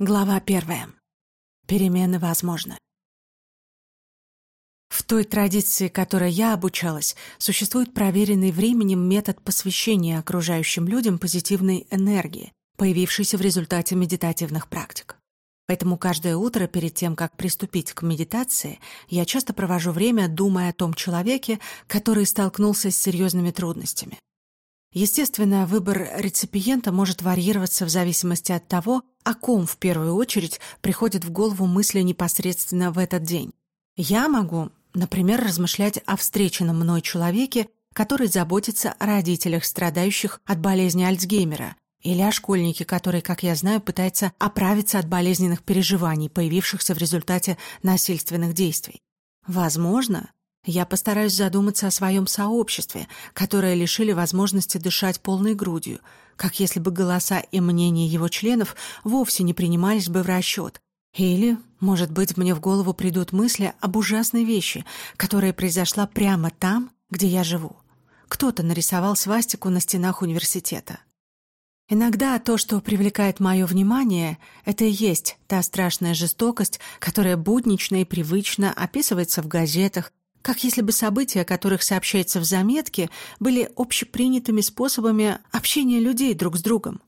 Глава первая. Перемены возможны. В той традиции, которой я обучалась, существует проверенный временем метод посвящения окружающим людям позитивной энергии, появившейся в результате медитативных практик. Поэтому каждое утро перед тем, как приступить к медитации, я часто провожу время, думая о том человеке, который столкнулся с серьезными трудностями. Естественно, выбор реципиента может варьироваться в зависимости от того, о ком в первую очередь приходит в голову мысли непосредственно в этот день. Я могу, например, размышлять о встреченном мной человеке, который заботится о родителях, страдающих от болезни Альцгеймера, или о школьнике, который, как я знаю, пытается оправиться от болезненных переживаний, появившихся в результате насильственных действий. Возможно, я постараюсь задуматься о своем сообществе, которое лишили возможности дышать полной грудью, как если бы голоса и мнения его членов вовсе не принимались бы в расчет. Или, может быть, мне в голову придут мысли об ужасной вещи, которая произошла прямо там, где я живу. Кто-то нарисовал свастику на стенах университета. Иногда то, что привлекает мое внимание, это и есть та страшная жестокость, которая буднично и привычно описывается в газетах, как если бы события, о которых сообщается в заметке, были общепринятыми способами общения людей друг с другом.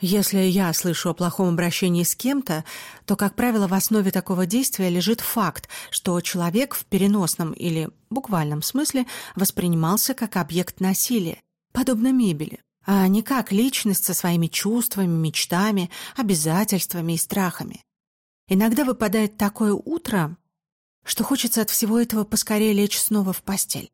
Если я слышу о плохом обращении с кем-то, то, как правило, в основе такого действия лежит факт, что человек в переносном или буквальном смысле воспринимался как объект насилия, подобно мебели, а не как личность со своими чувствами, мечтами, обязательствами и страхами. Иногда выпадает такое утро, что хочется от всего этого поскорее лечь снова в постель.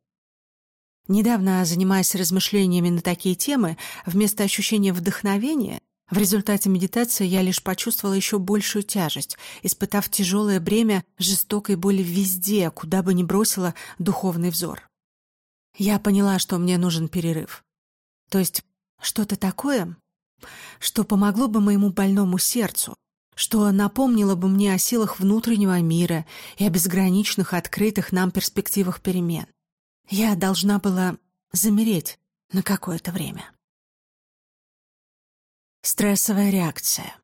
Недавно, занимаясь размышлениями на такие темы, вместо ощущения вдохновения, в результате медитации я лишь почувствовала еще большую тяжесть, испытав тяжелое бремя жестокой боли везде, куда бы ни бросила духовный взор. Я поняла, что мне нужен перерыв. То есть что-то такое, что помогло бы моему больному сердцу, что напомнило бы мне о силах внутреннего мира и о безграничных открытых нам перспективах перемен. Я должна была замереть на какое-то время. Стрессовая реакция.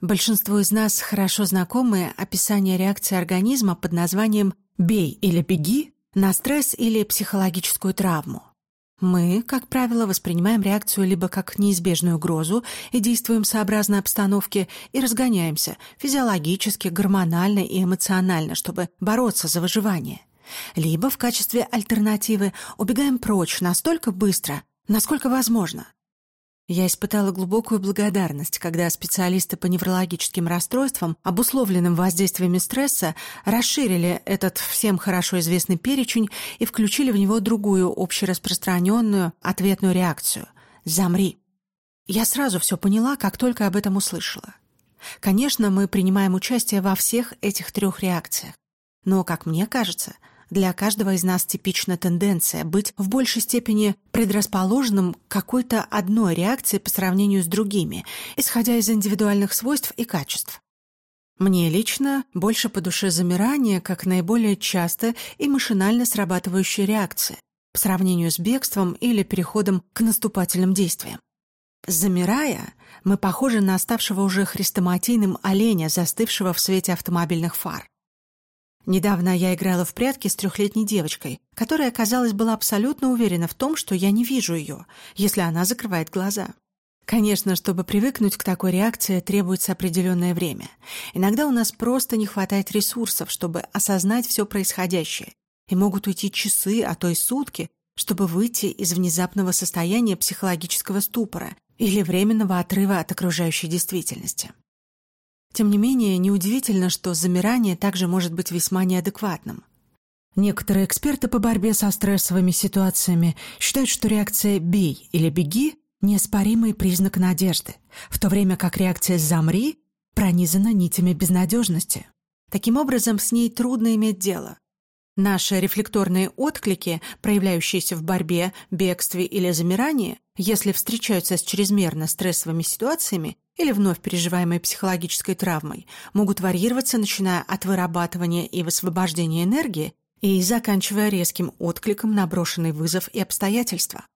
Большинству из нас хорошо знакомы описание реакции организма под названием «бей или беги» на стресс или психологическую травму. Мы, как правило, воспринимаем реакцию либо как неизбежную угрозу и действуем сообразно обстановке и разгоняемся физиологически, гормонально и эмоционально, чтобы бороться за выживание. Либо в качестве альтернативы убегаем прочь настолько быстро, насколько возможно, я испытала глубокую благодарность, когда специалисты по неврологическим расстройствам, обусловленным воздействиями стресса, расширили этот всем хорошо известный перечень и включили в него другую общераспространенную ответную реакцию – «замри». Я сразу все поняла, как только об этом услышала. Конечно, мы принимаем участие во всех этих трех реакциях. Но, как мне кажется – для каждого из нас типична тенденция быть в большей степени предрасположенным к какой-то одной реакции по сравнению с другими, исходя из индивидуальных свойств и качеств. Мне лично больше по душе замирание как наиболее часто и машинально срабатывающая реакция по сравнению с бегством или переходом к наступательным действиям. Замирая, мы похожи на оставшего уже хрестоматийным оленя, застывшего в свете автомобильных фар. Недавно я играла в прятки с трехлетней девочкой, которая, казалось, была абсолютно уверена в том, что я не вижу ее, если она закрывает глаза. Конечно, чтобы привыкнуть к такой реакции, требуется определенное время. Иногда у нас просто не хватает ресурсов, чтобы осознать все происходящее. И могут уйти часы, а то и сутки, чтобы выйти из внезапного состояния психологического ступора или временного отрыва от окружающей действительности. Тем не менее, неудивительно, что замирание также может быть весьма неадекватным. Некоторые эксперты по борьбе со стрессовыми ситуациями считают, что реакция «бей» или «беги» – неоспоримый признак надежды, в то время как реакция «замри» пронизана нитями безнадежности. Таким образом, с ней трудно иметь дело. Наши рефлекторные отклики, проявляющиеся в борьбе, бегстве или замирании, если встречаются с чрезмерно стрессовыми ситуациями или вновь переживаемой психологической травмой, могут варьироваться, начиная от вырабатывания и высвобождения энергии и заканчивая резким откликом на брошенный вызов и обстоятельства.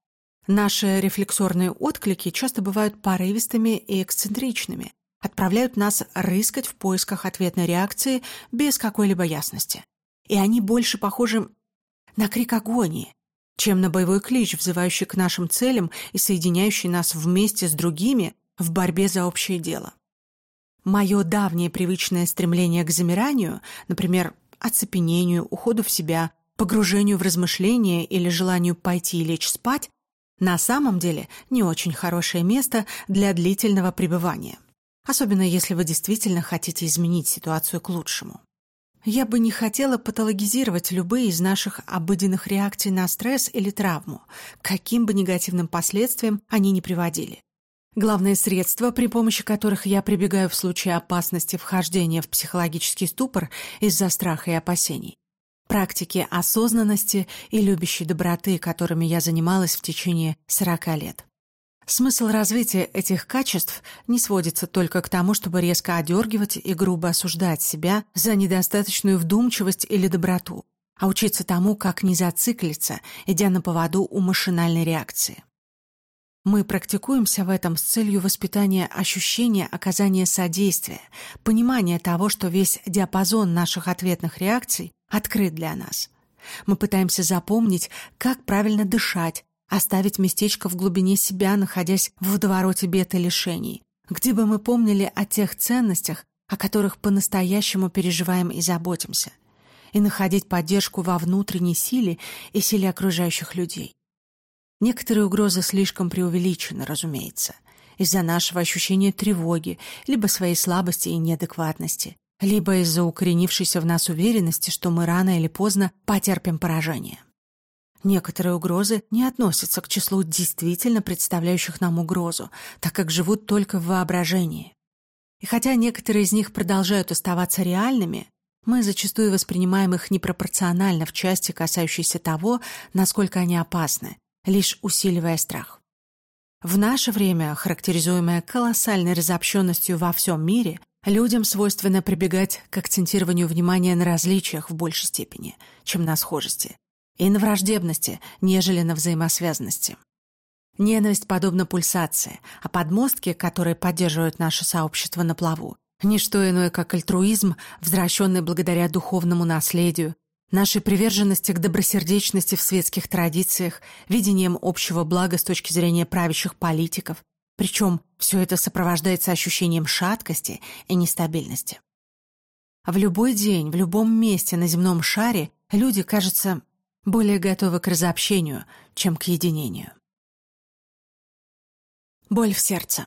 Наши рефлексорные отклики часто бывают порывистыми и эксцентричными, отправляют нас рыскать в поисках ответной реакции без какой-либо ясности. И они больше похожи на крик агонии, чем на боевой клич, взывающий к нашим целям и соединяющий нас вместе с другими в борьбе за общее дело. Мое давнее привычное стремление к замиранию, например, оцепенению, уходу в себя, погружению в размышления или желанию пойти и лечь спать, на самом деле не очень хорошее место для длительного пребывания. Особенно если вы действительно хотите изменить ситуацию к лучшему. Я бы не хотела патологизировать любые из наших обыденных реакций на стресс или травму, каким бы негативным последствиям они ни приводили. Главные средства, при помощи которых я прибегаю в случае опасности вхождения в психологический ступор из-за страха и опасений. Практики осознанности и любящей доброты, которыми я занималась в течение 40 лет. Смысл развития этих качеств не сводится только к тому, чтобы резко одергивать и грубо осуждать себя за недостаточную вдумчивость или доброту, а учиться тому, как не зациклиться, идя на поводу у машинальной реакции. Мы практикуемся в этом с целью воспитания ощущения оказания содействия, понимания того, что весь диапазон наших ответных реакций открыт для нас. Мы пытаемся запомнить, как правильно дышать, Оставить местечко в глубине себя, находясь в водовороте бед и лишений, где бы мы помнили о тех ценностях, о которых по-настоящему переживаем и заботимся, и находить поддержку во внутренней силе и силе окружающих людей. Некоторые угрозы слишком преувеличены, разумеется, из-за нашего ощущения тревоги, либо своей слабости и неадекватности, либо из-за укоренившейся в нас уверенности, что мы рано или поздно потерпим поражение. Некоторые угрозы не относятся к числу действительно представляющих нам угрозу, так как живут только в воображении. И хотя некоторые из них продолжают оставаться реальными, мы зачастую воспринимаем их непропорционально в части, касающейся того, насколько они опасны, лишь усиливая страх. В наше время, характеризуемое колоссальной разобщенностью во всем мире, людям свойственно прибегать к акцентированию внимания на различиях в большей степени, чем на схожести – и на враждебности, нежели на взаимосвязанности. Ненависть подобна пульсации, а подмостки, которые поддерживают наше сообщество на плаву, не что иное, как альтруизм, возвращенный благодаря духовному наследию, нашей приверженности к добросердечности в светских традициях, видением общего блага с точки зрения правящих политиков, причем все это сопровождается ощущением шаткости и нестабильности. В любой день, в любом месте на земном шаре люди, кажется, более готовы к разобщению, чем к единению. Боль в сердце.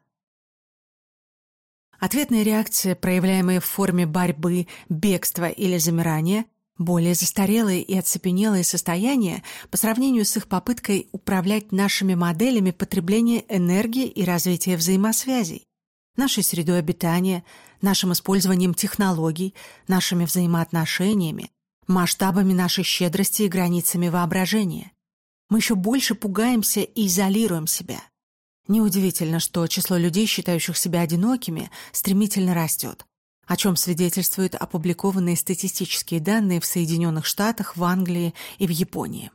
Ответная реакция, проявляемая в форме борьбы, бегства или замирания, более застарелые и оцепенелые состояния по сравнению с их попыткой управлять нашими моделями потребления энергии и развития взаимосвязей, нашей средой обитания, нашим использованием технологий, нашими взаимоотношениями, масштабами нашей щедрости и границами воображения. Мы еще больше пугаемся и изолируем себя. Неудивительно, что число людей, считающих себя одинокими, стремительно растет, о чем свидетельствуют опубликованные статистические данные в Соединенных Штатах, в Англии и в Японии.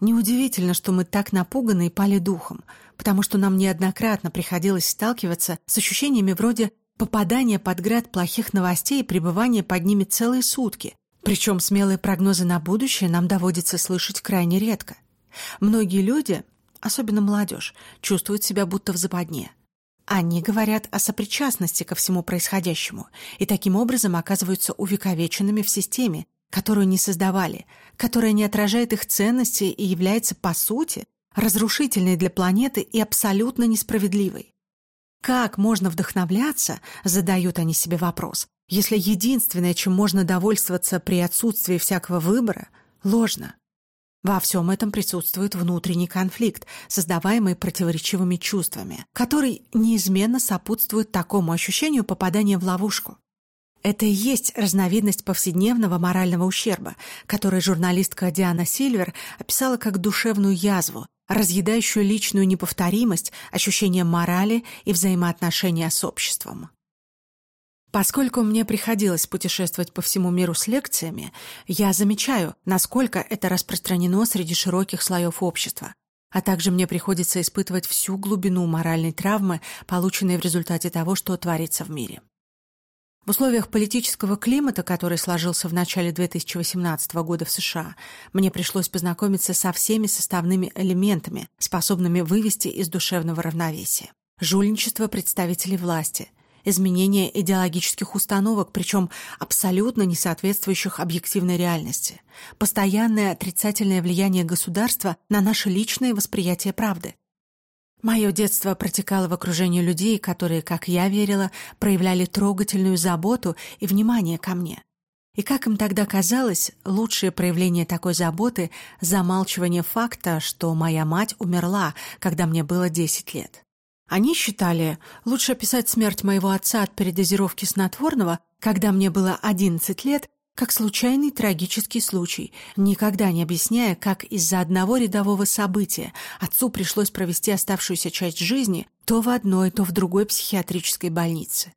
Неудивительно, что мы так напуганы и пали духом, потому что нам неоднократно приходилось сталкиваться с ощущениями вроде попадания под град плохих новостей и пребывания под ними целые сутки, причем смелые прогнозы на будущее нам доводится слышать крайне редко. Многие люди, особенно молодежь, чувствуют себя будто в западне. Они говорят о сопричастности ко всему происходящему и таким образом оказываются увековеченными в системе, которую не создавали, которая не отражает их ценности и является, по сути, разрушительной для планеты и абсолютно несправедливой. Как можно вдохновляться, задают они себе вопрос, если единственное, чем можно довольствоваться при отсутствии всякого выбора, ложно. Во всем этом присутствует внутренний конфликт, создаваемый противоречивыми чувствами, который неизменно сопутствует такому ощущению попадания в ловушку. Это и есть разновидность повседневного морального ущерба, который журналистка Диана Сильвер описала как душевную язву, разъедающую личную неповторимость, ощущение морали и взаимоотношения с обществом. Поскольку мне приходилось путешествовать по всему миру с лекциями, я замечаю, насколько это распространено среди широких слоев общества. а также мне приходится испытывать всю глубину моральной травмы, полученной в результате того, что творится в мире. В условиях политического климата, который сложился в начале 2018 года в США, мне пришлось познакомиться со всеми составными элементами, способными вывести из душевного равновесия. Жульничество представителей власти, изменение идеологических установок, причем абсолютно не соответствующих объективной реальности, постоянное отрицательное влияние государства на наше личное восприятие правды, Мое детство протекало в окружении людей, которые, как я верила, проявляли трогательную заботу и внимание ко мне. И как им тогда казалось, лучшее проявление такой заботы – замалчивание факта, что моя мать умерла, когда мне было 10 лет. Они считали, лучше описать смерть моего отца от передозировки снотворного, когда мне было 11 лет, как случайный трагический случай, никогда не объясняя, как из-за одного рядового события отцу пришлось провести оставшуюся часть жизни то в одной, то в другой психиатрической больнице.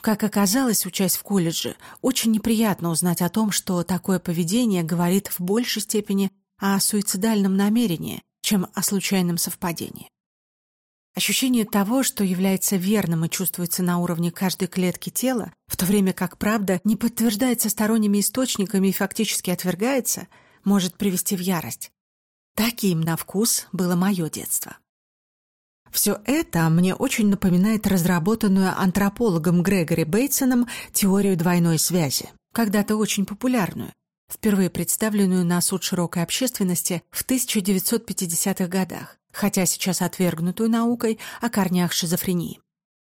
Как оказалось, учась в колледже, очень неприятно узнать о том, что такое поведение говорит в большей степени о суицидальном намерении, чем о случайном совпадении. Ощущение того, что является верным и чувствуется на уровне каждой клетки тела, в то время как правда не подтверждается сторонними источниками и фактически отвергается, может привести в ярость. Таким на вкус было мое детство. Все это мне очень напоминает разработанную антропологом Грегори Бейтсоном теорию двойной связи, когда-то очень популярную, впервые представленную на суд широкой общественности в 1950-х годах хотя сейчас отвергнутую наукой о корнях шизофрении.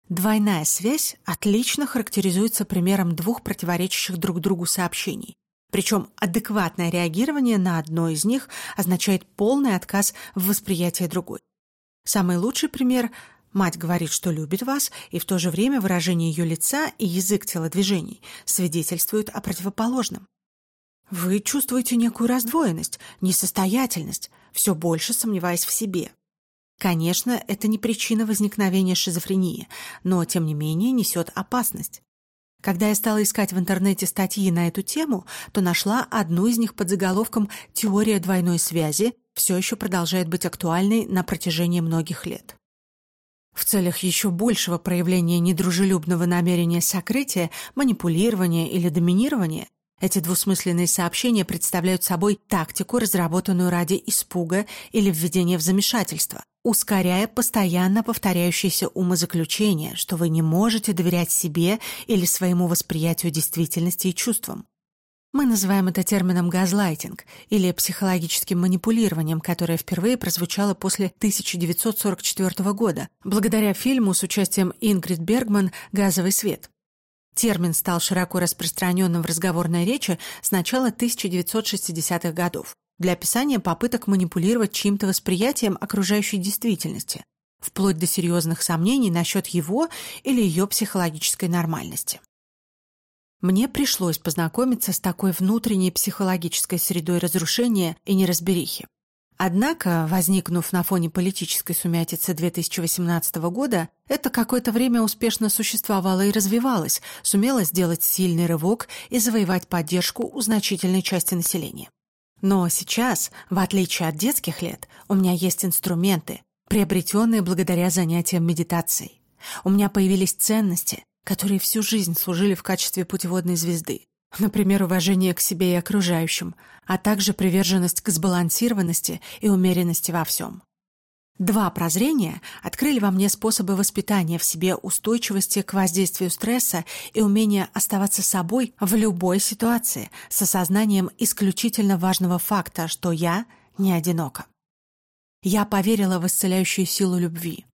Двойная связь отлично характеризуется примером двух противоречащих друг другу сообщений. Причем адекватное реагирование на одно из них означает полный отказ в восприятии другой. Самый лучший пример – мать говорит, что любит вас, и в то же время выражение ее лица и язык телодвижений свидетельствуют о противоположном. Вы чувствуете некую раздвоенность, несостоятельность, все больше сомневаясь в себе. Конечно, это не причина возникновения шизофрении, но, тем не менее, несет опасность. Когда я стала искать в интернете статьи на эту тему, то нашла одну из них под заголовком «Теория двойной связи» все еще продолжает быть актуальной на протяжении многих лет. В целях еще большего проявления недружелюбного намерения сокрытия, манипулирования или доминирования эти двусмысленные сообщения представляют собой тактику, разработанную ради испуга или введения в замешательство, ускоряя постоянно повторяющиеся умозаключения, что вы не можете доверять себе или своему восприятию действительности и чувствам. Мы называем это термином «газлайтинг» или психологическим манипулированием, которое впервые прозвучало после 1944 года, благодаря фильму с участием Ингрид Бергман «Газовый свет». Термин стал широко распространенным в разговорной речи с начала 1960-х годов для описания попыток манипулировать чьим-то восприятием окружающей действительности, вплоть до серьезных сомнений насчет его или ее психологической нормальности. Мне пришлось познакомиться с такой внутренней психологической средой разрушения и неразберихи. Однако, возникнув на фоне политической сумятицы 2018 года, это какое-то время успешно существовало и развивалось, сумело сделать сильный рывок и завоевать поддержку у значительной части населения. Но сейчас, в отличие от детских лет, у меня есть инструменты, приобретенные благодаря занятиям медитацией. У меня появились ценности, которые всю жизнь служили в качестве путеводной звезды. Например, уважение к себе и окружающим, а также приверженность к сбалансированности и умеренности во всем. Два прозрения открыли во мне способы воспитания в себе устойчивости к воздействию стресса и умения оставаться собой в любой ситуации с осознанием исключительно важного факта, что я не одинока. Я поверила в исцеляющую силу любви.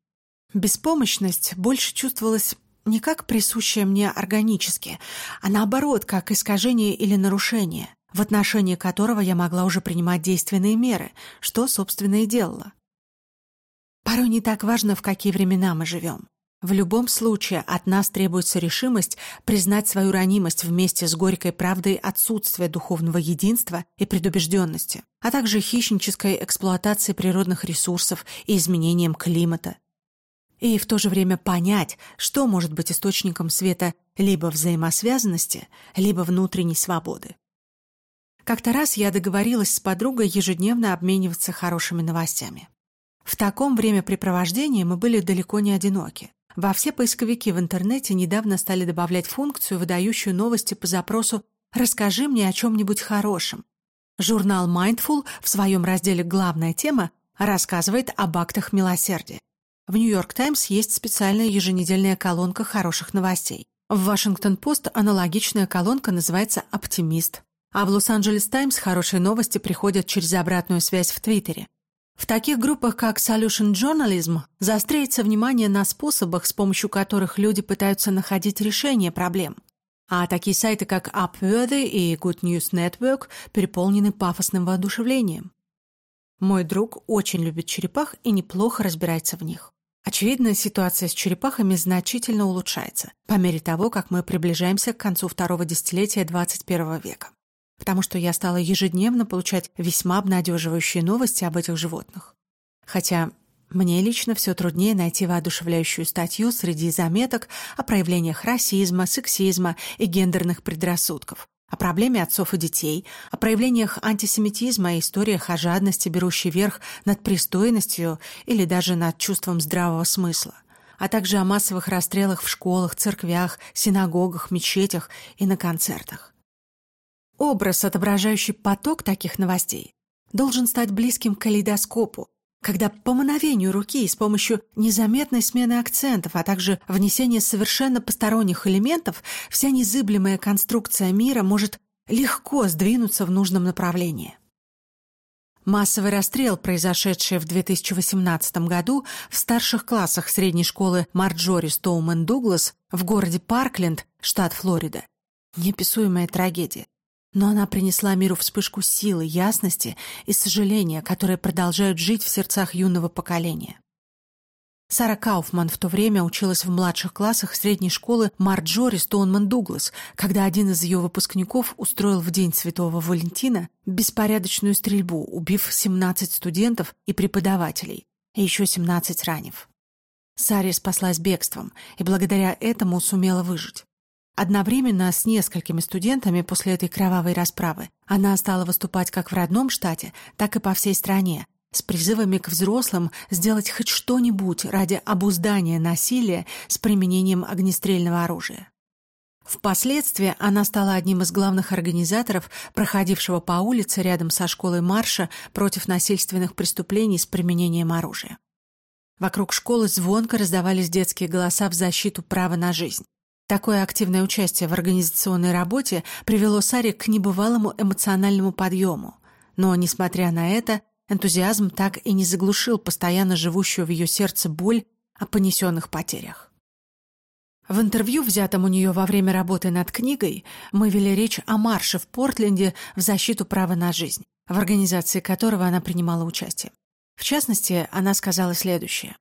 Беспомощность больше чувствовалась не как присущее мне органически, а наоборот, как искажение или нарушение, в отношении которого я могла уже принимать действенные меры, что, собственно, и делала. Порой не так важно, в какие времена мы живем. В любом случае от нас требуется решимость признать свою ранимость вместе с горькой правдой отсутствия духовного единства и предубежденности, а также хищнической эксплуатации природных ресурсов и изменением климата, и в то же время понять, что может быть источником света либо взаимосвязанности, либо внутренней свободы. Как-то раз я договорилась с подругой ежедневно обмениваться хорошими новостями. В таком времяпрепровождении мы были далеко не одиноки. Во все поисковики в интернете недавно стали добавлять функцию, выдающую новости по запросу «Расскажи мне о чем-нибудь хорошем». Журнал Mindful в своем разделе «Главная тема» рассказывает об актах милосердия. В «Нью-Йорк Таймс» есть специальная еженедельная колонка хороших новостей. В «Вашингтон-Пост» аналогичная колонка называется «Оптимист». А в «Лос-Анджелес Таймс» хорошие новости приходят через обратную связь в Твиттере. В таких группах, как Solution Journalism, заостряется внимание на способах, с помощью которых люди пытаются находить решение проблем. А такие сайты, как Upworthy и Good News Network, переполнены пафосным воодушевлением. Мой друг очень любит черепах и неплохо разбирается в них. Очевидно, ситуация с черепахами значительно улучшается по мере того, как мы приближаемся к концу второго десятилетия 21 века. Потому что я стала ежедневно получать весьма обнадеживающие новости об этих животных. Хотя мне лично все труднее найти воодушевляющую статью среди заметок о проявлениях расизма, сексизма и гендерных предрассудков, о проблеме отцов и детей, о проявлениях антисемитизма и историях о жадности, берущей верх над пристойностью или даже над чувством здравого смысла, а также о массовых расстрелах в школах, церквях, синагогах, мечетях и на концертах. Образ, отображающий поток таких новостей, должен стать близким к калейдоскопу, когда по мановению руки и с помощью незаметной смены акцентов, а также внесения совершенно посторонних элементов, вся незыблемая конструкция мира может легко сдвинуться в нужном направлении. Массовый расстрел, произошедший в 2018 году в старших классах средней школы Марджори Стоумен Дуглас в городе Паркленд, штат Флорида, неописуемая трагедия но она принесла миру вспышку силы, ясности и сожаления, которые продолжают жить в сердцах юного поколения. Сара Кауфман в то время училась в младших классах средней школы Марджори Стоунман Дуглас, когда один из ее выпускников устроил в День Святого Валентина беспорядочную стрельбу, убив 17 студентов и преподавателей, и еще 17 ранив. Саре спаслась бегством и благодаря этому сумела выжить. Одновременно с несколькими студентами после этой кровавой расправы она стала выступать как в родном штате, так и по всей стране, с призывами к взрослым сделать хоть что-нибудь ради обуздания насилия с применением огнестрельного оружия. Впоследствии она стала одним из главных организаторов, проходившего по улице рядом со школой марша против насильственных преступлений с применением оружия. Вокруг школы звонко раздавались детские голоса в защиту права на жизнь. Такое активное участие в организационной работе привело Саре к небывалому эмоциональному подъему. Но, несмотря на это, энтузиазм так и не заглушил постоянно живущую в ее сердце боль о понесенных потерях. В интервью, взятом у нее во время работы над книгой, мы вели речь о марше в Портленде в защиту права на жизнь, в организации которого она принимала участие. В частности, она сказала следующее.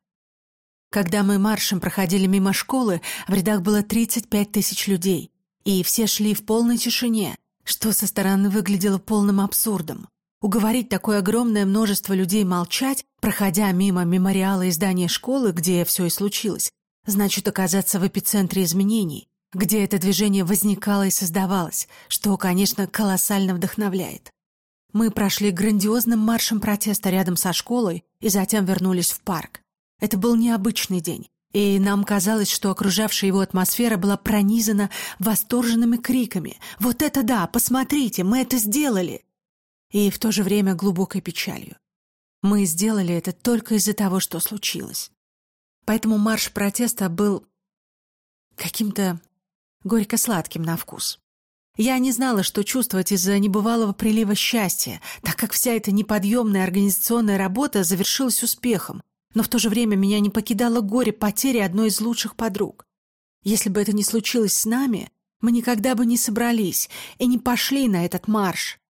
Когда мы маршем проходили мимо школы, в рядах было 35 тысяч людей, и все шли в полной тишине, что со стороны выглядело полным абсурдом. Уговорить такое огромное множество людей молчать, проходя мимо мемориала и здания школы, где все и случилось, значит оказаться в эпицентре изменений, где это движение возникало и создавалось, что, конечно, колоссально вдохновляет. Мы прошли грандиозным маршем протеста рядом со школой и затем вернулись в парк. Это был необычный день, и нам казалось, что окружавшая его атмосфера была пронизана восторженными криками «Вот это да! Посмотрите! Мы это сделали!» И в то же время глубокой печалью. Мы сделали это только из-за того, что случилось. Поэтому марш протеста был каким-то горько-сладким на вкус. Я не знала, что чувствовать из-за небывалого прилива счастья, так как вся эта неподъемная организационная работа завершилась успехом, но в то же время меня не покидало горе потери одной из лучших подруг. Если бы это не случилось с нами, мы никогда бы не собрались и не пошли на этот марш.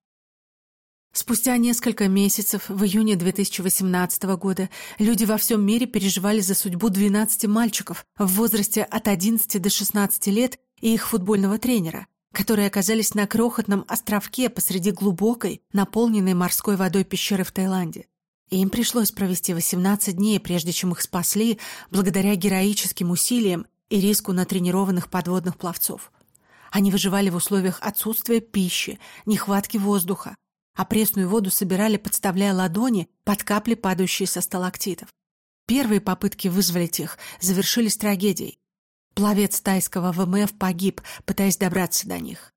Спустя несколько месяцев, в июне 2018 года, люди во всем мире переживали за судьбу 12 мальчиков в возрасте от 11 до 16 лет и их футбольного тренера, которые оказались на крохотном островке посреди глубокой, наполненной морской водой пещеры в Таиланде. Им пришлось провести 18 дней, прежде чем их спасли, благодаря героическим усилиям и риску натренированных подводных пловцов. Они выживали в условиях отсутствия пищи, нехватки воздуха, а пресную воду собирали, подставляя ладони под капли, падающие со сталактитов. Первые попытки вызволить их завершились трагедией. Пловец тайского ВМФ погиб, пытаясь добраться до них.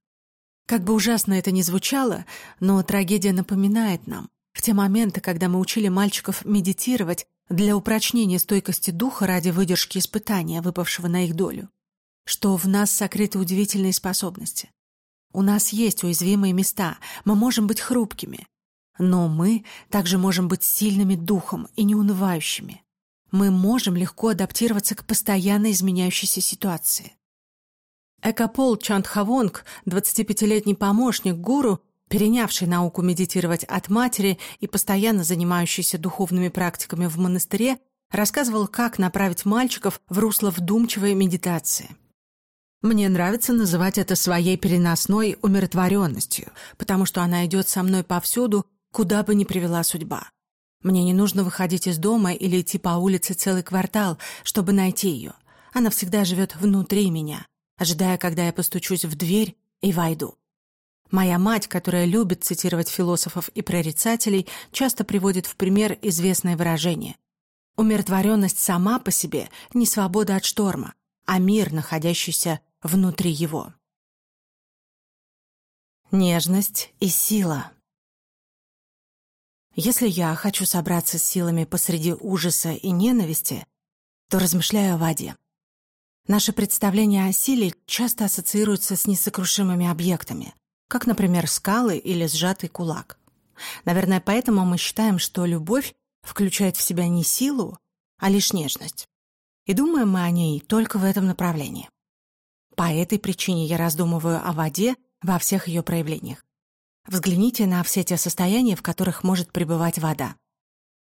Как бы ужасно это ни звучало, но трагедия напоминает нам, в те моменты, когда мы учили мальчиков медитировать для упрочнения стойкости духа ради выдержки испытания, выпавшего на их долю, что в нас сокрыты удивительные способности. У нас есть уязвимые места, мы можем быть хрупкими, но мы также можем быть сильными духом и неунывающими. Мы можем легко адаптироваться к постоянно изменяющейся ситуации. Экопол Чандхавонг, 25-летний помощник гуру, перенявший науку медитировать от матери и постоянно занимающийся духовными практиками в монастыре, рассказывал, как направить мальчиков в русло вдумчивой медитации. Мне нравится называть это своей переносной умиротворенностью, потому что она идет со мной повсюду, куда бы ни привела судьба. Мне не нужно выходить из дома или идти по улице целый квартал, чтобы найти ее. Она всегда живет внутри меня, ожидая, когда я постучусь в дверь и войду. Моя мать, которая любит цитировать философов и прорицателей, часто приводит в пример известное выражение. Умиротворенность сама по себе не свобода от шторма, а мир, находящийся внутри его. Нежность и сила. Если я хочу собраться с силами посреди ужаса и ненависти, то размышляю о воде. Наши представления о силе часто ассоциируются с несокрушимыми объектами, как, например, скалы или сжатый кулак. Наверное, поэтому мы считаем, что любовь включает в себя не силу, а лишь нежность. И думаем мы о ней только в этом направлении. По этой причине я раздумываю о воде во всех ее проявлениях. Взгляните на все те состояния, в которых может пребывать вода.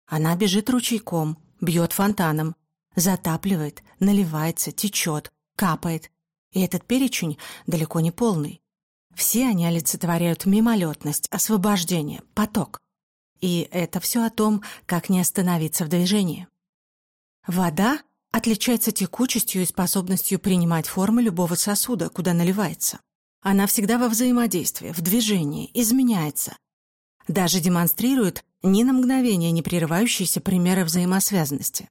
Она бежит ручейком, бьет фонтаном, затапливает, наливается, течет, капает. И этот перечень далеко не полный. Все они олицетворяют мимолетность, освобождение, поток. И это все о том, как не остановиться в движении. Вода отличается текучестью и способностью принимать формы любого сосуда, куда наливается. Она всегда во взаимодействии, в движении, изменяется. Даже демонстрирует ни на мгновение не прерывающиеся примеры взаимосвязанности.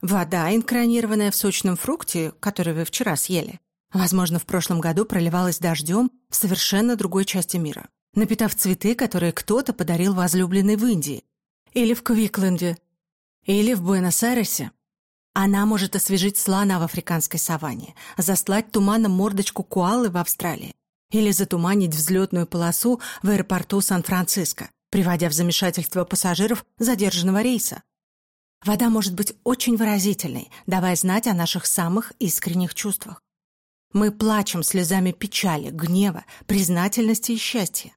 Вода, инкронированная в сочном фрукте, который вы вчера съели, возможно, в прошлом году проливалась дождем в совершенно другой части мира, напитав цветы, которые кто-то подарил возлюбленной в Индии, или в Квикленде, или в Буэнос-Айресе. Она может освежить слона в африканской саванне, заслать туманом мордочку куалы в Австралии или затуманить взлетную полосу в аэропорту Сан-Франциско, приводя в замешательство пассажиров задержанного рейса. Вода может быть очень выразительной, давая знать о наших самых искренних чувствах. Мы плачем слезами печали, гнева, признательности и счастья.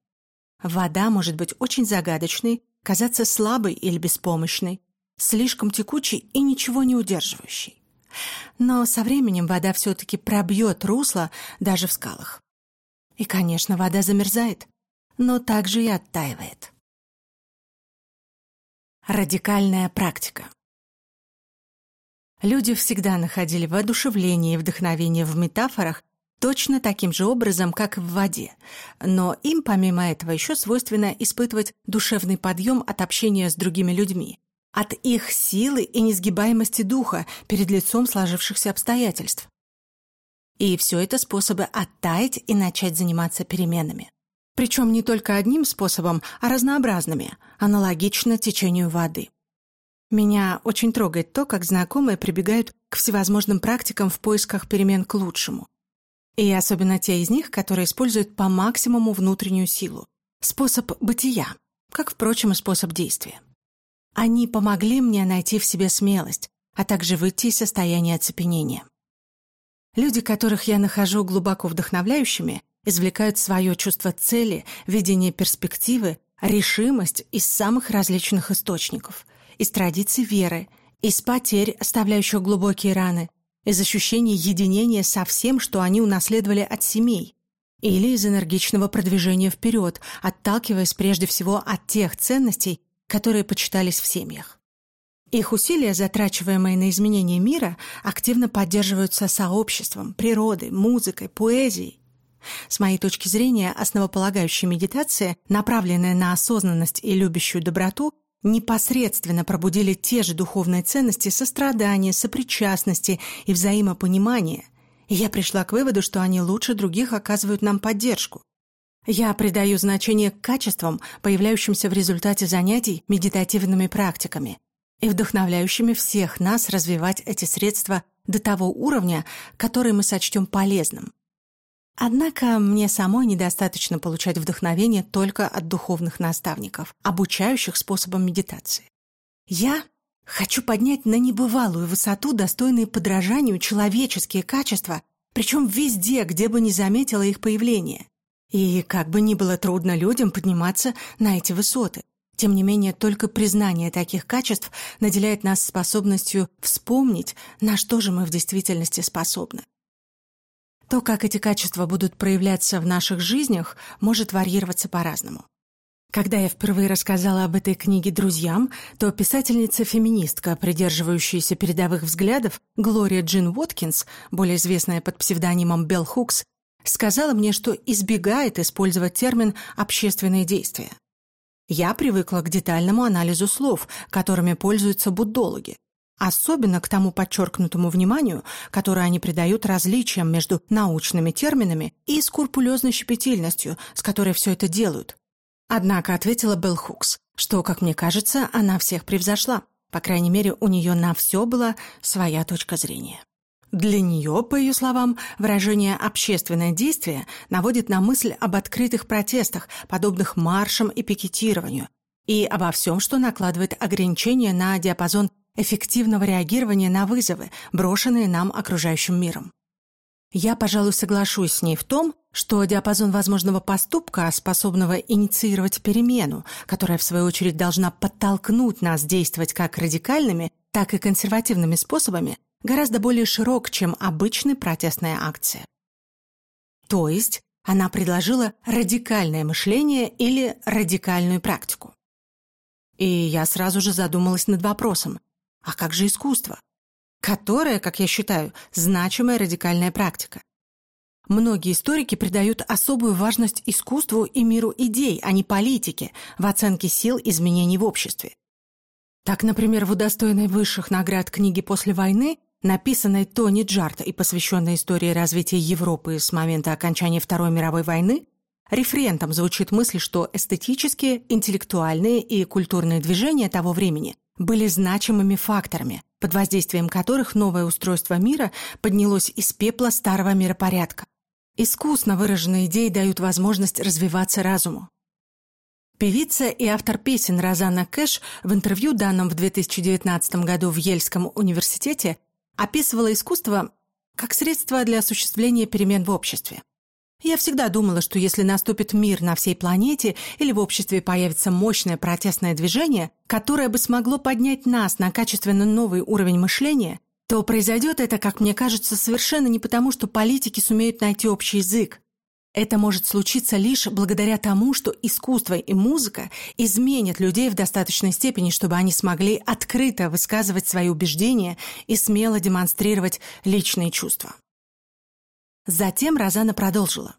Вода может быть очень загадочной, казаться слабой или беспомощной, слишком текучий и ничего не удерживающий. Но со временем вода все-таки пробьет русло даже в скалах. И, конечно, вода замерзает, но также и оттаивает. Радикальная практика. Люди всегда находили воодушевление и вдохновение в метафорах точно таким же образом, как в воде, но им помимо этого еще свойственно испытывать душевный подъем от общения с другими людьми, от их силы и несгибаемости духа перед лицом сложившихся обстоятельств. И все это способы оттаять и начать заниматься переменами. Причем не только одним способом, а разнообразными, аналогично течению воды. Меня очень трогает то, как знакомые прибегают к всевозможным практикам в поисках перемен к лучшему. И особенно те из них, которые используют по максимуму внутреннюю силу. Способ бытия, как, впрочем, и способ действия. Они помогли мне найти в себе смелость, а также выйти из состояния оцепенения. Люди, которых я нахожу глубоко вдохновляющими, извлекают свое чувство цели, видение перспективы, решимость из самых различных источников, из традиций веры, из потерь, оставляющих глубокие раны, из ощущений единения со всем, что они унаследовали от семей, или из энергичного продвижения вперед, отталкиваясь прежде всего от тех ценностей, которые почитались в семьях. Их усилия, затрачиваемые на изменение мира, активно поддерживаются сообществом, природой, музыкой, поэзией. С моей точки зрения, основополагающая медитация, направленная на осознанность и любящую доброту, непосредственно пробудили те же духовные ценности сострадания, сопричастности и взаимопонимания, и я пришла к выводу, что они лучше других оказывают нам поддержку. Я придаю значение качествам, появляющимся в результате занятий медитативными практиками и вдохновляющими всех нас развивать эти средства до того уровня, который мы сочтем полезным. Однако мне самой недостаточно получать вдохновение только от духовных наставников, обучающих способам медитации. Я хочу поднять на небывалую высоту достойные подражанию человеческие качества, причем везде, где бы ни заметила их появление. И как бы ни было трудно людям подниматься на эти высоты. Тем не менее, только признание таких качеств наделяет нас способностью вспомнить, на что же мы в действительности способны. То, как эти качества будут проявляться в наших жизнях, может варьироваться по-разному. Когда я впервые рассказала об этой книге друзьям, то писательница-феминистка, придерживающаяся передовых взглядов, Глория Джин Уоткинс, более известная под псевдонимом Белл Хукс, сказала мне, что избегает использовать термин «общественные действия». Я привыкла к детальному анализу слов, которыми пользуются буддологи. Особенно к тому подчеркнутому вниманию, которое они придают различиям между научными терминами и скрупулезной щепетильностью, с которой все это делают. Однако ответила Белл Хукс, что, как мне кажется, она всех превзошла. По крайней мере, у нее на все была своя точка зрения. Для нее, по ее словам, выражение «общественное действие» наводит на мысль об открытых протестах, подобных маршам и пикетированию, и обо всем, что накладывает ограничения на диапазон эффективного реагирования на вызовы, брошенные нам окружающим миром. Я, пожалуй, соглашусь с ней в том, что диапазон возможного поступка, способного инициировать перемену, которая, в свою очередь, должна подтолкнуть нас действовать как радикальными, так и консервативными способами, гораздо более широк, чем обычная протестная акция. То есть она предложила радикальное мышление или радикальную практику. И я сразу же задумалась над вопросом, а как же искусство? Которое, как я считаю, значимая радикальная практика. Многие историки придают особую важность искусству и миру идей, а не политике, в оценке сил изменений в обществе. Так, например, в удостоенной высших наград книги «После войны», написанной Тони Джарт и посвященной истории развития Европы с момента окончания Второй мировой войны, референтом звучит мысль, что эстетические, интеллектуальные и культурные движения того времени были значимыми факторами, под воздействием которых новое устройство мира поднялось из пепла старого миропорядка. Искусно выраженные идеи дают возможность развиваться разуму. Певица и автор песен Розанна Кэш в интервью, данном в 2019 году в Ельском университете, описывала искусство как средство для осуществления перемен в обществе. Я всегда думала, что если наступит мир на всей планете или в обществе появится мощное протестное движение, которое бы смогло поднять нас на качественно новый уровень мышления, то произойдет это, как мне кажется, совершенно не потому, что политики сумеют найти общий язык. Это может случиться лишь благодаря тому, что искусство и музыка изменят людей в достаточной степени, чтобы они смогли открыто высказывать свои убеждения и смело демонстрировать личные чувства. Затем Розана продолжила.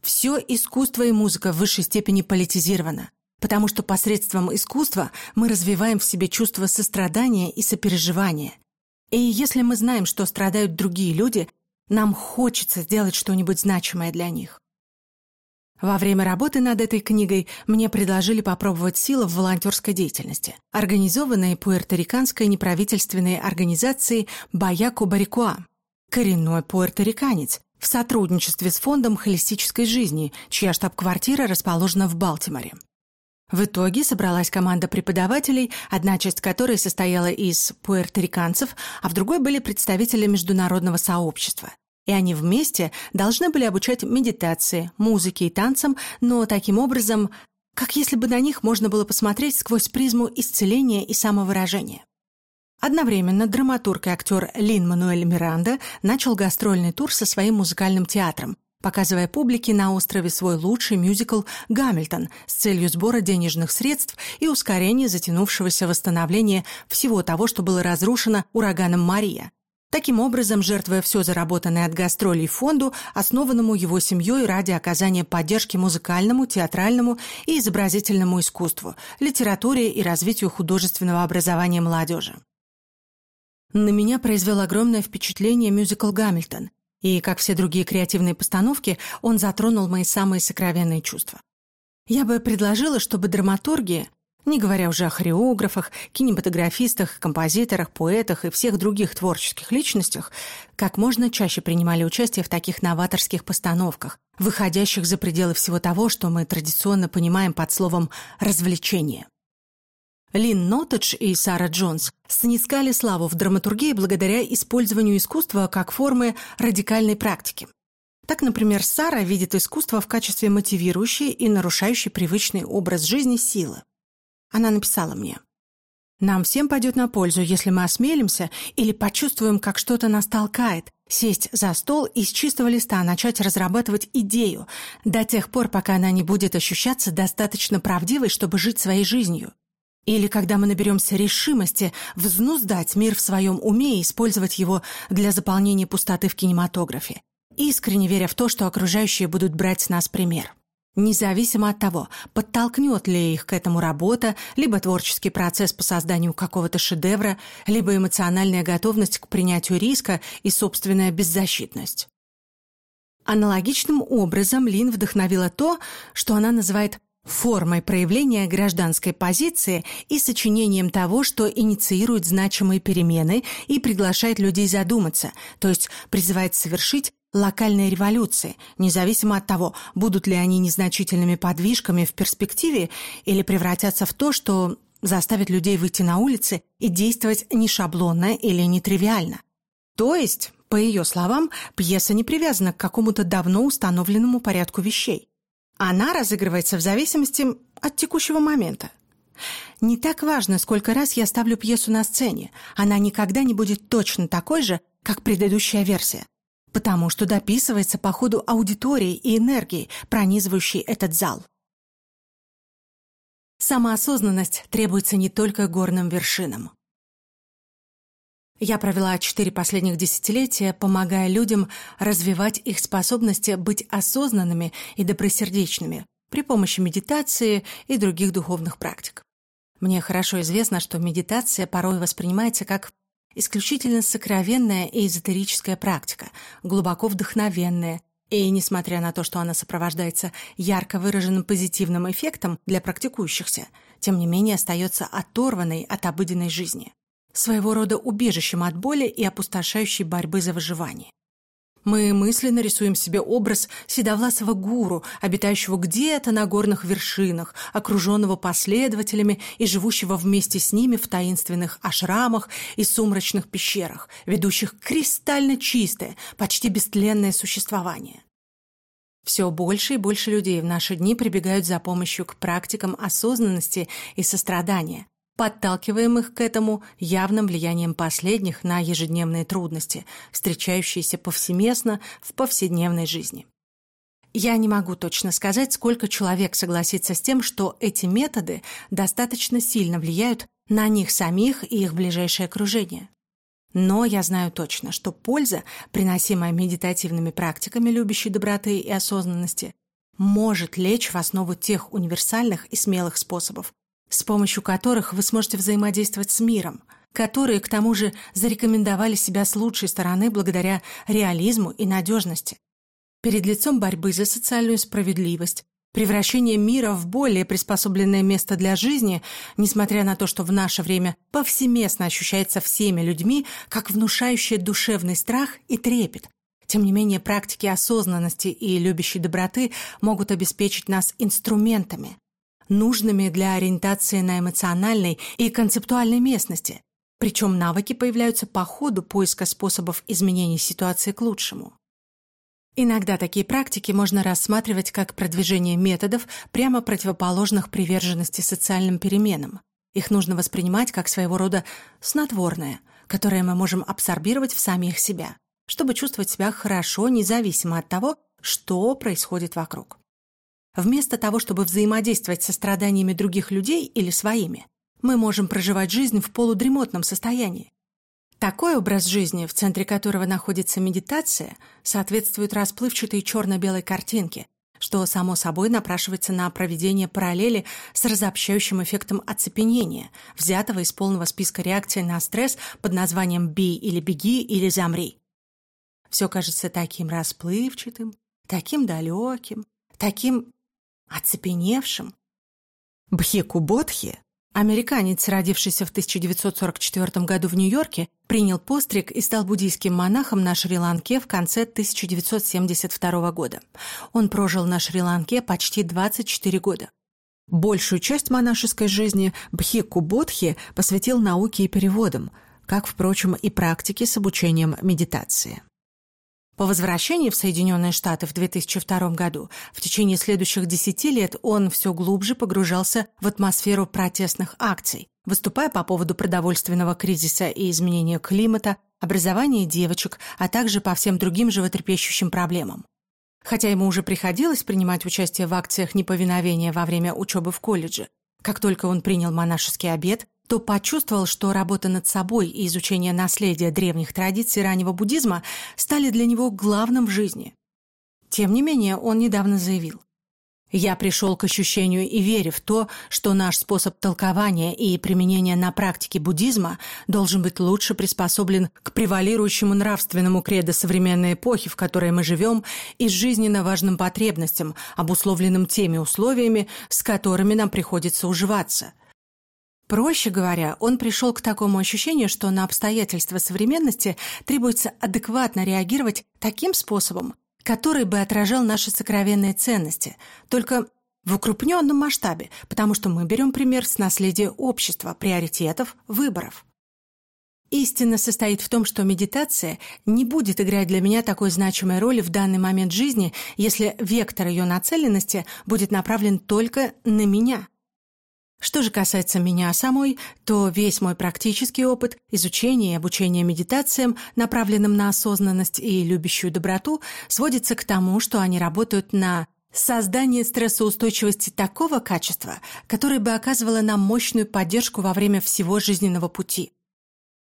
«Все искусство и музыка в высшей степени политизировано, потому что посредством искусства мы развиваем в себе чувство сострадания и сопереживания. И если мы знаем, что страдают другие люди, нам хочется сделать что-нибудь значимое для них. Во время работы над этой книгой мне предложили попробовать силы в волонтерской деятельности, организованной пуэрториканской неправительственной организацией «Баяку Барикуа». Коренной пуэрториканец, в сотрудничестве с Фондом холистической жизни, чья штаб-квартира расположена в Балтиморе. В итоге собралась команда преподавателей, одна часть которой состояла из пуэрториканцев, а в другой были представители международного сообщества. И они вместе должны были обучать медитации, музыке и танцам, но таким образом, как если бы на них можно было посмотреть сквозь призму исцеления и самовыражения. Одновременно драматург и актер Лин Мануэль Миранда начал гастрольный тур со своим музыкальным театром, показывая публике на острове свой лучший мюзикл «Гамильтон» с целью сбора денежных средств и ускорения затянувшегося восстановления всего того, что было разрушено ураганом Мария. таким образом жертвуя все заработанное от гастролей фонду, основанному его семьей ради оказания поддержки музыкальному, театральному и изобразительному искусству, литературе и развитию художественного образования молодежи. На меня произвел огромное впечатление мюзикл «Гамильтон», и, как все другие креативные постановки, он затронул мои самые сокровенные чувства. Я бы предложила, чтобы драматурги, не говоря уже о хореографах, кинематографистах, композиторах, поэтах и всех других творческих личностях, как можно чаще принимали участие в таких новаторских постановках, выходящих за пределы всего того, что мы традиционно понимаем под словом «развлечение». Лин Нотедж и Сара Джонс снискали славу в драматургии благодаря использованию искусства как формы радикальной практики. Так, например, Сара видит искусство в качестве мотивирующей и нарушающей привычный образ жизни силы. Она написала мне, «Нам всем пойдет на пользу, если мы осмелимся или почувствуем, как что-то нас толкает, сесть за стол и с чистого листа начать разрабатывать идею до тех пор, пока она не будет ощущаться достаточно правдивой, чтобы жить своей жизнью. Или когда мы наберемся решимости взнуздать мир в своем уме и использовать его для заполнения пустоты в кинематографе, искренне веря в то, что окружающие будут брать с нас пример. Независимо от того, подтолкнет ли их к этому работа, либо творческий процесс по созданию какого-то шедевра, либо эмоциональная готовность к принятию риска и собственная беззащитность. Аналогичным образом Лин вдохновила то, что она называет формой проявления гражданской позиции и сочинением того, что инициирует значимые перемены и приглашает людей задуматься, то есть призывает совершить локальные революции, независимо от того, будут ли они незначительными подвижками в перспективе или превратятся в то, что заставит людей выйти на улицы и действовать не шаблонно или нетривиально. То есть, по ее словам, пьеса не привязана к какому-то давно установленному порядку вещей. Она разыгрывается в зависимости от текущего момента. Не так важно, сколько раз я ставлю пьесу на сцене, она никогда не будет точно такой же, как предыдущая версия, потому что дописывается по ходу аудитории и энергии, пронизывающей этот зал. Самоосознанность требуется не только горным вершинам. Я провела четыре последних десятилетия, помогая людям развивать их способности быть осознанными и добросердечными при помощи медитации и других духовных практик. Мне хорошо известно, что медитация порой воспринимается как исключительно сокровенная и эзотерическая практика, глубоко вдохновенная, и, несмотря на то, что она сопровождается ярко выраженным позитивным эффектом для практикующихся, тем не менее остается оторванной от обыденной жизни своего рода убежищем от боли и опустошающей борьбы за выживание. Мы мысленно рисуем себе образ седовласого гуру, обитающего где-то на горных вершинах, окруженного последователями и живущего вместе с ними в таинственных ашрамах и сумрачных пещерах, ведущих кристально чистое, почти бестленное существование. Все больше и больше людей в наши дни прибегают за помощью к практикам осознанности и сострадания, подталкиваем их к этому явным влиянием последних на ежедневные трудности, встречающиеся повсеместно в повседневной жизни. Я не могу точно сказать, сколько человек согласится с тем, что эти методы достаточно сильно влияют на них самих и их ближайшее окружение. Но я знаю точно, что польза, приносимая медитативными практиками любящей доброты и осознанности, может лечь в основу тех универсальных и смелых способов, с помощью которых вы сможете взаимодействовать с миром, которые, к тому же, зарекомендовали себя с лучшей стороны благодаря реализму и надежности. Перед лицом борьбы за социальную справедливость, превращение мира в более приспособленное место для жизни, несмотря на то, что в наше время повсеместно ощущается всеми людьми как внушающее душевный страх и трепет. Тем не менее, практики осознанности и любящей доброты могут обеспечить нас инструментами, нужными для ориентации на эмоциональной и концептуальной местности, причем навыки появляются по ходу поиска способов изменения ситуации к лучшему. Иногда такие практики можно рассматривать как продвижение методов, прямо противоположных приверженности социальным переменам. Их нужно воспринимать как своего рода снотворное, которое мы можем абсорбировать в самих себя, чтобы чувствовать себя хорошо, независимо от того, что происходит вокруг. Вместо того, чтобы взаимодействовать со страданиями других людей или своими, мы можем проживать жизнь в полудремотном состоянии. Такой образ жизни, в центре которого находится медитация, соответствует расплывчатой черно-белой картинке, что, само собой, напрашивается на проведение параллели с разобщающим эффектом оцепенения, взятого из полного списка реакций на стресс под названием «би» или «беги» или «замри». Все кажется таким расплывчатым, таким далеким, таким оцепеневшим. Бхику-бодхи Американец, родившийся в 1944 году в Нью-Йорке, принял постриг и стал буддийским монахом на Шри-Ланке в конце 1972 года. Он прожил на Шри-Ланке почти 24 года. Большую часть монашеской жизни Бхикку Бодхи посвятил науке и переводам, как, впрочем, и практике с обучением медитации. По возвращении в Соединенные Штаты в 2002 году в течение следующих десяти лет он все глубже погружался в атмосферу протестных акций, выступая по поводу продовольственного кризиса и изменения климата, образования девочек, а также по всем другим животрепещущим проблемам. Хотя ему уже приходилось принимать участие в акциях неповиновения во время учебы в колледже, как только он принял монашеский обет, то почувствовал, что работа над собой и изучение наследия древних традиций раннего буддизма стали для него главным в жизни. Тем не менее, он недавно заявил. «Я пришел к ощущению и вере в то, что наш способ толкования и применения на практике буддизма должен быть лучше приспособлен к превалирующему нравственному кредо современной эпохи, в которой мы живем, и жизненно важным потребностям, обусловленным теми условиями, с которыми нам приходится уживаться – Проще говоря, он пришел к такому ощущению, что на обстоятельства современности требуется адекватно реагировать таким способом, который бы отражал наши сокровенные ценности, только в укрупненном масштабе, потому что мы берем пример с наследия общества, приоритетов, выборов. Истина состоит в том, что медитация не будет играть для меня такой значимой роли в данный момент жизни, если вектор ее нацеленности будет направлен только на меня – что же касается меня самой, то весь мой практический опыт изучения и обучения медитациям, направленным на осознанность и любящую доброту, сводится к тому, что они работают на создание стрессоустойчивости такого качества, которое бы оказывало нам мощную поддержку во время всего жизненного пути.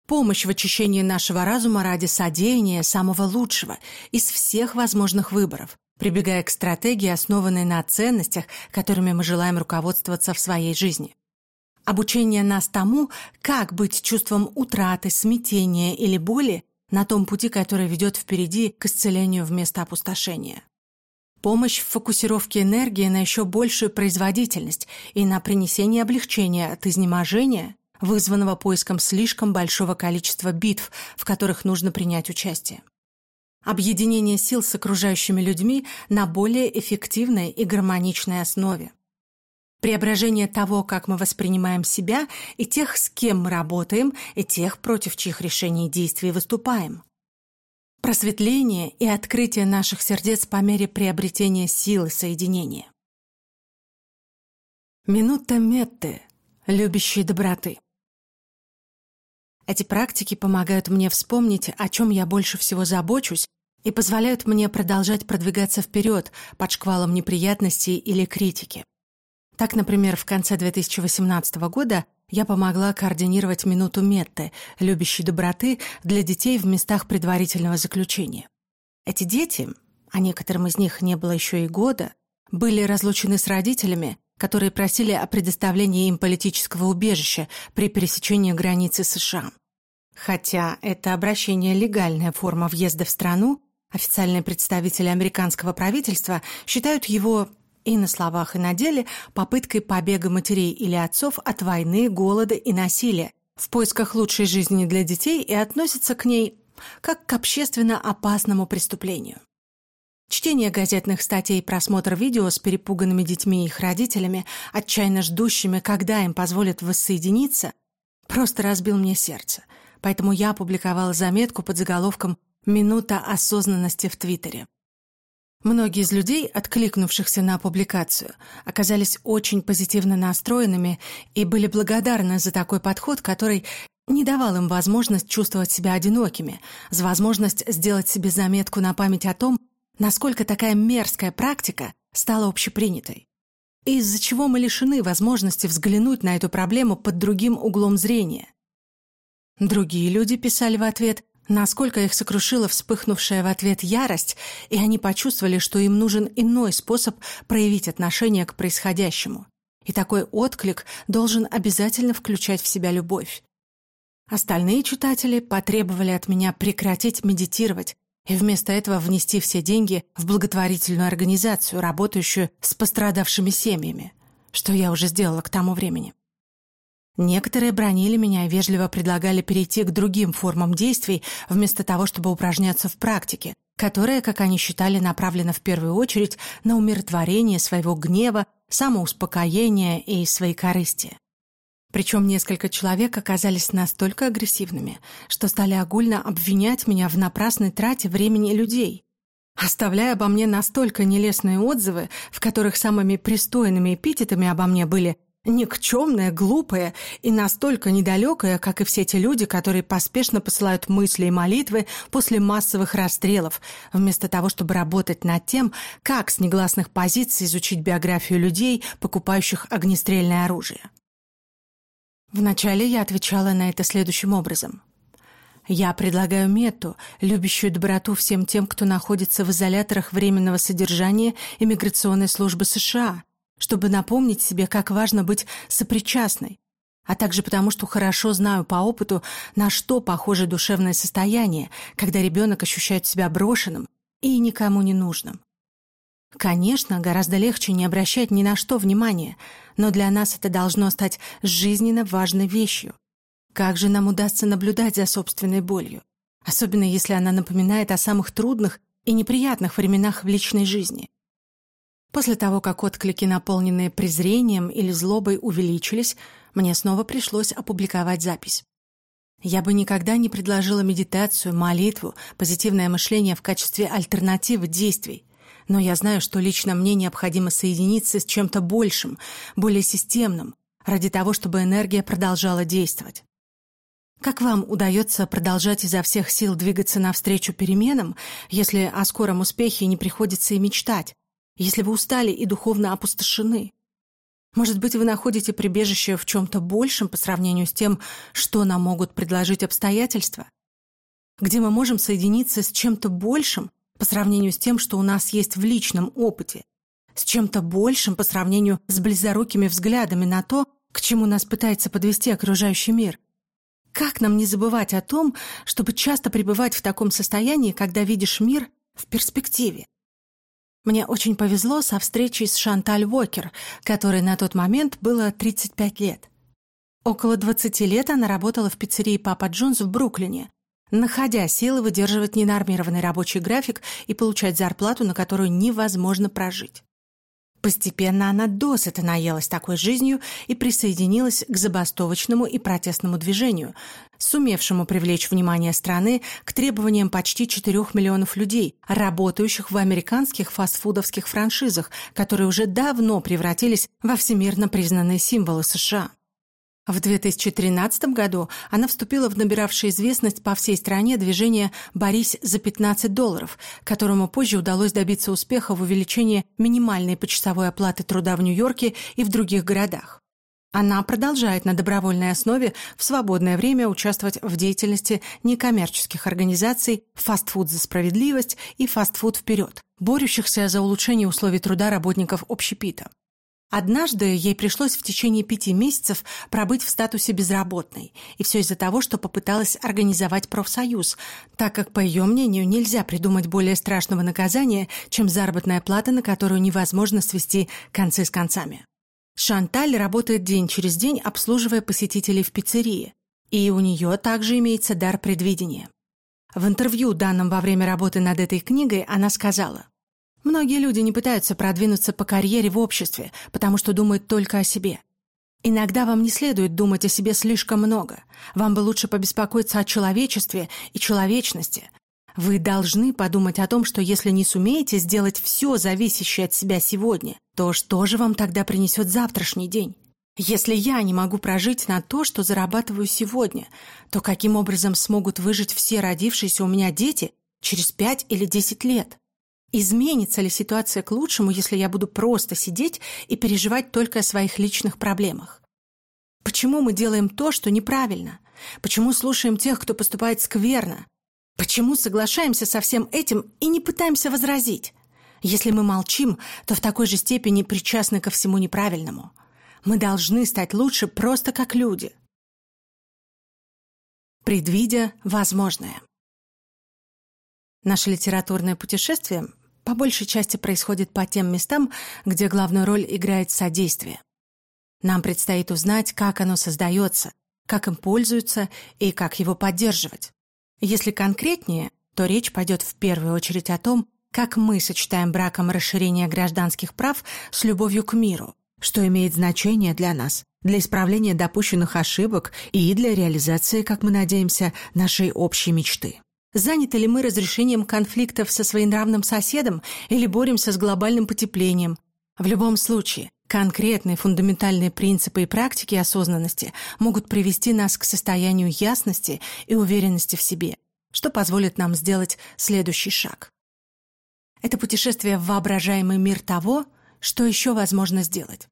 Помощь в очищении нашего разума ради содеяния самого лучшего из всех возможных выборов, прибегая к стратегии, основанной на ценностях, которыми мы желаем руководствоваться в своей жизни. Обучение нас тому, как быть чувством утраты, смятения или боли на том пути, который ведет впереди к исцелению вместо опустошения. Помощь в фокусировке энергии на еще большую производительность и на принесение облегчения от изнеможения, вызванного поиском слишком большого количества битв, в которых нужно принять участие объединение сил с окружающими людьми на более эффективной и гармоничной основе. Преображение того, как мы воспринимаем себя, и тех, с кем мы работаем, и тех, против чьих решений и действий выступаем. Просветление и открытие наших сердец по мере приобретения силы соединения. Минута метты, любящей доброты. Эти практики помогают мне вспомнить, о чем я больше всего забочусь, и позволяют мне продолжать продвигаться вперед под шквалом неприятностей или критики. Так, например, в конце 2018 года я помогла координировать минуту Метты, любящей доброты, для детей в местах предварительного заключения. Эти дети, а некоторым из них не было еще и года, были разлучены с родителями, которые просили о предоставлении им политического убежища при пересечении границы США. Хотя это обращение легальная форма въезда в страну, официальные представители американского правительства считают его и на словах, и на деле попыткой побега матерей или отцов от войны, голода и насилия в поисках лучшей жизни для детей и относятся к ней как к общественно опасному преступлению. Чтение газетных статей и просмотр видео с перепуганными детьми и их родителями, отчаянно ждущими, когда им позволят воссоединиться, просто разбил мне сердце – поэтому я опубликовала заметку под заголовком «Минута осознанности в Твиттере». Многие из людей, откликнувшихся на публикацию, оказались очень позитивно настроенными и были благодарны за такой подход, который не давал им возможность чувствовать себя одинокими, за возможность сделать себе заметку на память о том, насколько такая мерзкая практика стала общепринятой. Из-за чего мы лишены возможности взглянуть на эту проблему под другим углом зрения – Другие люди писали в ответ, насколько их сокрушила вспыхнувшая в ответ ярость, и они почувствовали, что им нужен иной способ проявить отношение к происходящему. И такой отклик должен обязательно включать в себя любовь. Остальные читатели потребовали от меня прекратить медитировать и вместо этого внести все деньги в благотворительную организацию, работающую с пострадавшими семьями, что я уже сделала к тому времени. Некоторые бронили меня и вежливо предлагали перейти к другим формам действий, вместо того, чтобы упражняться в практике, которая, как они считали, направлена в первую очередь на умиротворение своего гнева, самоуспокоение и своей корысти. Причем несколько человек оказались настолько агрессивными, что стали огульно обвинять меня в напрасной трате времени людей, оставляя обо мне настолько нелестные отзывы, в которых самыми пристойными эпитетами обо мне были никчемная, глупая и настолько недалекая, как и все те люди, которые поспешно посылают мысли и молитвы после массовых расстрелов, вместо того, чтобы работать над тем, как с негласных позиций изучить биографию людей, покупающих огнестрельное оружие. Вначале я отвечала на это следующим образом. Я предлагаю мету, любящую доброту всем тем, кто находится в изоляторах временного содержания иммиграционной службы США – чтобы напомнить себе, как важно быть сопричастной, а также потому, что хорошо знаю по опыту, на что похоже душевное состояние, когда ребенок ощущает себя брошенным и никому не нужным. Конечно, гораздо легче не обращать ни на что внимания, но для нас это должно стать жизненно важной вещью. Как же нам удастся наблюдать за собственной болью, особенно если она напоминает о самых трудных и неприятных временах в личной жизни? После того, как отклики, наполненные презрением или злобой, увеличились, мне снова пришлось опубликовать запись. Я бы никогда не предложила медитацию, молитву, позитивное мышление в качестве альтернативы действий. Но я знаю, что лично мне необходимо соединиться с чем-то большим, более системным, ради того, чтобы энергия продолжала действовать. Как вам удается продолжать изо всех сил двигаться навстречу переменам, если о скором успехе не приходится и мечтать, если вы устали и духовно опустошены? Может быть, вы находите прибежище в чем-то большем по сравнению с тем, что нам могут предложить обстоятельства? Где мы можем соединиться с чем-то большим по сравнению с тем, что у нас есть в личном опыте? С чем-то большим по сравнению с близорукими взглядами на то, к чему нас пытается подвести окружающий мир? Как нам не забывать о том, чтобы часто пребывать в таком состоянии, когда видишь мир в перспективе? Мне очень повезло со встречей с Шанталь Уокер, которой на тот момент было 35 лет. Около 20 лет она работала в пиццерии «Папа Джонс» в Бруклине, находя силы выдерживать ненормированный рабочий график и получать зарплату, на которую невозможно прожить. Постепенно она досыта наелась такой жизнью и присоединилась к забастовочному и протестному движению, сумевшему привлечь внимание страны к требованиям почти 4 миллионов людей, работающих в американских фастфудовских франшизах, которые уже давно превратились во всемирно признанные символы США. В 2013 году она вступила в набиравшее известность по всей стране движение «Борись за 15 долларов», которому позже удалось добиться успеха в увеличении минимальной почасовой оплаты труда в Нью-Йорке и в других городах. Она продолжает на добровольной основе в свободное время участвовать в деятельности некоммерческих организаций «Фастфуд за справедливость» и «Фастфуд вперед», борющихся за улучшение условий труда работников общепита. Однажды ей пришлось в течение пяти месяцев пробыть в статусе безработной, и все из-за того, что попыталась организовать профсоюз, так как, по ее мнению, нельзя придумать более страшного наказания, чем заработная плата, на которую невозможно свести концы с концами. Шанталь работает день через день, обслуживая посетителей в пиццерии, и у нее также имеется дар предвидения. В интервью, данном во время работы над этой книгой, она сказала – Многие люди не пытаются продвинуться по карьере в обществе, потому что думают только о себе. Иногда вам не следует думать о себе слишком много. Вам бы лучше побеспокоиться о человечестве и человечности. Вы должны подумать о том, что если не сумеете сделать все зависящее от себя сегодня, то что же вам тогда принесет завтрашний день? Если я не могу прожить на то, что зарабатываю сегодня, то каким образом смогут выжить все родившиеся у меня дети через пять или десять лет? Изменится ли ситуация к лучшему, если я буду просто сидеть и переживать только о своих личных проблемах? Почему мы делаем то, что неправильно? Почему слушаем тех, кто поступает скверно? Почему соглашаемся со всем этим и не пытаемся возразить? Если мы молчим, то в такой же степени причастны ко всему неправильному. Мы должны стать лучше просто как люди. Предвидя возможное. Наше литературное путешествие по большей части происходит по тем местам, где главную роль играет содействие. Нам предстоит узнать, как оно создается, как им пользуются и как его поддерживать. Если конкретнее, то речь пойдет в первую очередь о том, как мы сочетаем браком расширение гражданских прав с любовью к миру, что имеет значение для нас, для исправления допущенных ошибок и для реализации, как мы надеемся, нашей общей мечты. Заняты ли мы разрешением конфликтов со своенравным соседом или боремся с глобальным потеплением? В любом случае, конкретные фундаментальные принципы и практики осознанности могут привести нас к состоянию ясности и уверенности в себе, что позволит нам сделать следующий шаг. Это путешествие в воображаемый мир того, что еще возможно сделать.